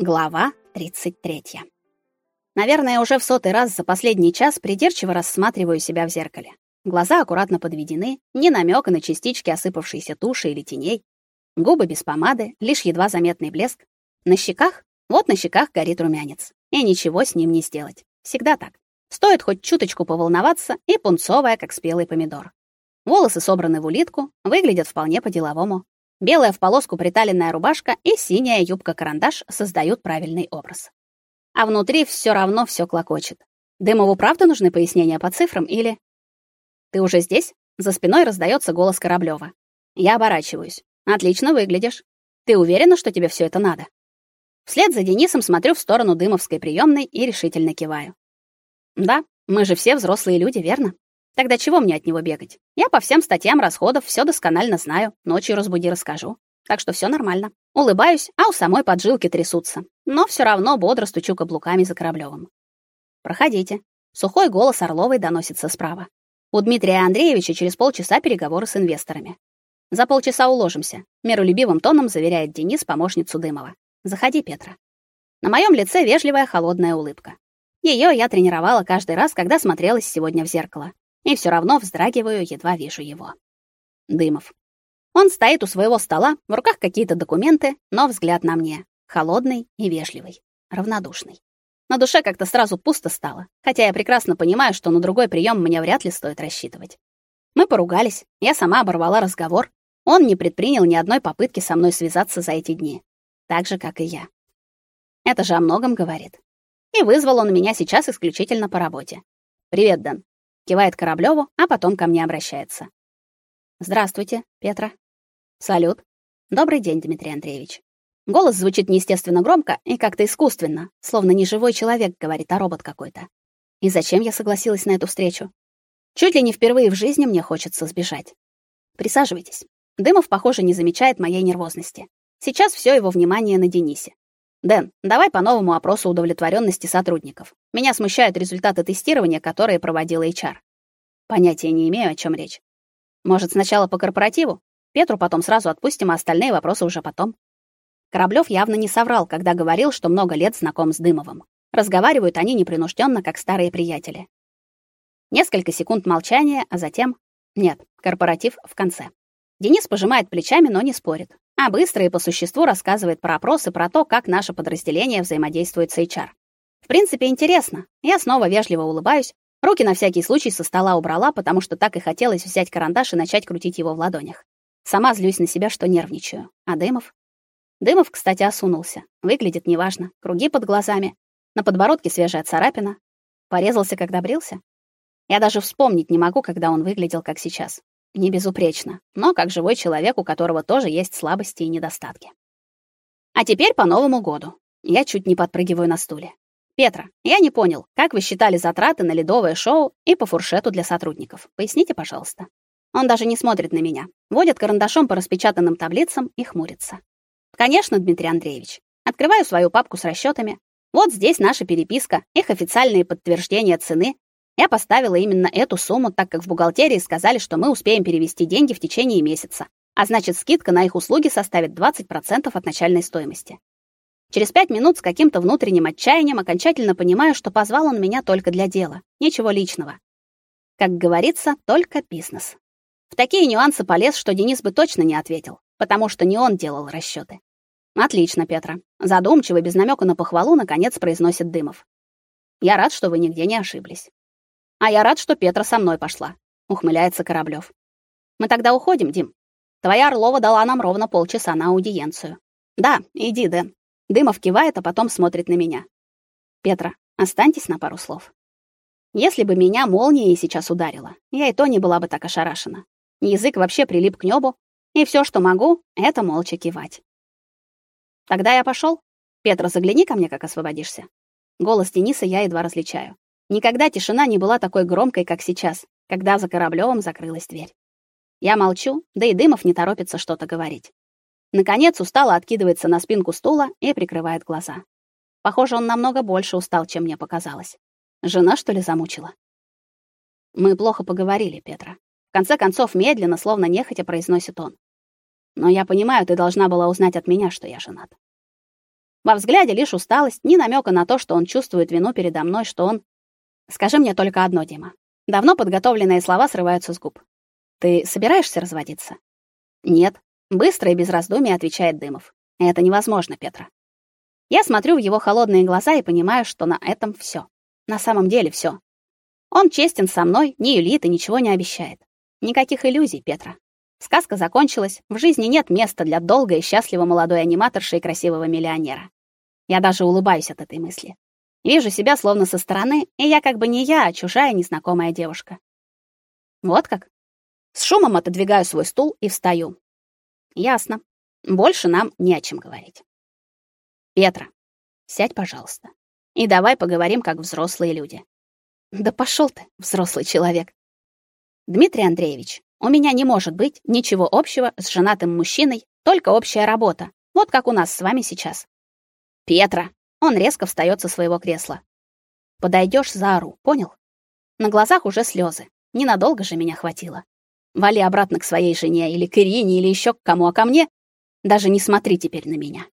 Глава 33. Наверное, уже в сотый раз за последний час придирчиво рассматриваю себя в зеркале. Глаза аккуратно подведены, ни намека на частички осыпавшейся туши или теней. Губы без помады, лишь едва заметный блеск. На щеках? Вот на щеках горит румянец. И ничего с ним не сделать. Всегда так. Стоит хоть чуточку поволноваться, и пунцовая, как спелый помидор. Волосы собраны в улитку, выглядят вполне по-деловому. Белая в полоску приталенная рубашка и синяя юбка-карандаш создают правильный образ. А внутри все равно все клокочет. Дымову правда нужны пояснения по цифрам или Ты уже здесь? За спиной раздается голос Кораблёва. Я оборачиваюсь. Отлично выглядишь. Ты уверена, что тебе все это надо? Вслед за Денисом смотрю в сторону Дымовской приёмной и решительно киваю. Да, мы же все взрослые люди, верно? Тогда чего мне от него бегать? Я по всем статьям расходов все досконально знаю. Ночью разбуди, расскажу. Так что все нормально. Улыбаюсь, а у самой поджилки трясутся. Но все равно бодро стучу каблуками за Кораблёвым. Проходите. Сухой голос Орловой доносится справа. У Дмитрия Андреевича через полчаса переговоры с инвесторами. За полчаса уложимся, миролюбивым тоном заверяет Денис помощницу Дымова. Заходи, Петра. На моем лице вежливая холодная улыбка. Ее я тренировала каждый раз, когда смотрелась сегодня в зеркало и все равно вздрагиваю, едва вижу его. Дымов. Он стоит у своего стола, в руках какие-то документы, но взгляд на мне холодный и вежливый, равнодушный. На душе как-то сразу пусто стало, хотя я прекрасно понимаю, что на другой прием мне вряд ли стоит рассчитывать. Мы поругались, я сама оборвала разговор. Он не предпринял ни одной попытки со мной связаться за эти дни, так же как и я. Это же о многом говорит. И вызвал он меня сейчас исключительно по работе. Привет, Дэн кивает Кораблёву, а потом ко мне обращается. Здравствуйте, Петра. Салют. Добрый день, Дмитрий Андреевич. Голос звучит неестественно громко и как-то искусственно, словно не живой человек говорит, а робот какой-то. И зачем я согласилась на эту встречу? Чуть ли не впервые в жизни мне хочется сбежать. Присаживайтесь. Дымов, похоже, не замечает моей нервозности. Сейчас все его внимание на Денисе. Дэн, давай по новому опросу удовлетворенности сотрудников. Меня смущают результаты тестирования, которые проводила HR. Понятия не имею, о чем речь. Может, сначала по корпоративу? Петру потом сразу отпустим, а остальные вопросы уже потом. Кораблёв явно не соврал, когда говорил, что много лет знаком с Дымовым. Разговаривают они непринужденно, как старые приятели. Несколько секунд молчания, а затем нет, корпоратив в конце. Денис пожимает плечами, но не спорит а быстро и по существу рассказывает про опросы, про то, как наше подразделение взаимодействует с HR. В принципе, интересно. Я снова вежливо улыбаюсь, руки на всякий случай со стола убрала, потому что так и хотелось взять карандаш и начать крутить его в ладонях. Сама злюсь на себя, что нервничаю. А Дымов? Дымов, кстати, осунулся. Выглядит неважно. Круги под глазами, на подбородке свежая царапина. Порезался, когда брился? Я даже вспомнить не могу, когда он выглядел как сейчас. Не безупречно, но как живой человек, у которого тоже есть слабости и недостатки. А теперь по Новому году. Я чуть не подпрыгиваю на стуле. Петра, я не понял, как вы считали затраты на ледовое шоу и по фуршету для сотрудников? Поясните, пожалуйста. Он даже не смотрит на меня, водит карандашом по распечатанным таблицам и хмурится. Конечно, Дмитрий Андреевич. Открываю свою папку с расчетами. Вот здесь наша переписка, их официальные подтверждения цены я поставила именно эту сумму, так как в бухгалтерии сказали, что мы успеем перевести деньги в течение месяца, а значит, скидка на их услуги составит 20% от начальной стоимости. Через пять минут с каким-то внутренним отчаянием окончательно понимаю, что позвал он меня только для дела, ничего личного. Как говорится, только бизнес. В такие нюансы полез, что Денис бы точно не ответил, потому что не он делал расчеты. Отлично, Петра. Задумчиво, без намека на похвалу, наконец произносит Дымов. Я рад, что вы нигде не ошиблись. А я рад, что Петра со мной пошла, ухмыляется Кораблёв. Мы тогда уходим, Дим. Твоя Орлова дала нам ровно полчаса на аудиенцию. Да, иди, Дэн. Дымов кивает, а потом смотрит на меня. Петра, останьтесь на пару слов. Если бы меня молнией сейчас ударила, я и то не была бы так ошарашена. Язык вообще прилип к небу, и все, что могу, это молча кивать. Тогда я пошел. Петра, загляни ко мне, как освободишься. Голос Дениса я едва различаю. Никогда тишина не была такой громкой, как сейчас, когда за Кораблёвым закрылась дверь. Я молчу, да и Дымов не торопится что-то говорить. Наконец устало откидывается на спинку стула и прикрывает глаза. Похоже, он намного больше устал, чем мне показалось. Жена, что ли, замучила? Мы плохо поговорили, Петра. В конце концов, медленно, словно нехотя произносит он. Но я понимаю, ты должна была узнать от меня, что я женат. Во взгляде лишь усталость, ни намека на то, что он чувствует вину передо мной, что он Скажи мне только одно, Дима. Давно подготовленные слова срываются с губ. Ты собираешься разводиться? Нет, быстро и без раздумий отвечает Дымов. Это невозможно, Петра. Я смотрю в его холодные глаза и понимаю, что на этом все. На самом деле все. Он честен со мной, не юлит и ничего не обещает. Никаких иллюзий, Петра. Сказка закончилась, в жизни нет места для долгой и счастливой молодой аниматорши и красивого миллионера. Я даже улыбаюсь от этой мысли. Вижу себя словно со стороны, и я как бы не я, а чужая незнакомая девушка. Вот как? С шумом отодвигаю свой стул и встаю. Ясно. Больше нам не о чем говорить. Петра, сядь, пожалуйста. И давай поговорим как взрослые люди. Да пошел ты, взрослый человек. Дмитрий Андреевич, у меня не может быть ничего общего с женатым мужчиной, только общая работа. Вот как у нас с вами сейчас. Петра, он резко встаёт со своего кресла. Подойдёшь за ору, понял? На глазах уже слёзы. Ненадолго же меня хватило. Вали обратно к своей жене или к Ирине или ещё к кому, а ко мне даже не смотри теперь на меня.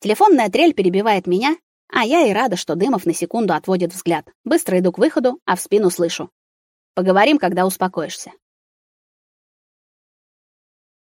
Телефонная трель перебивает меня, а я и рада, что Дымов на секунду отводит взгляд. Быстро иду к выходу, а в спину слышу: "Поговорим, когда успокоишься".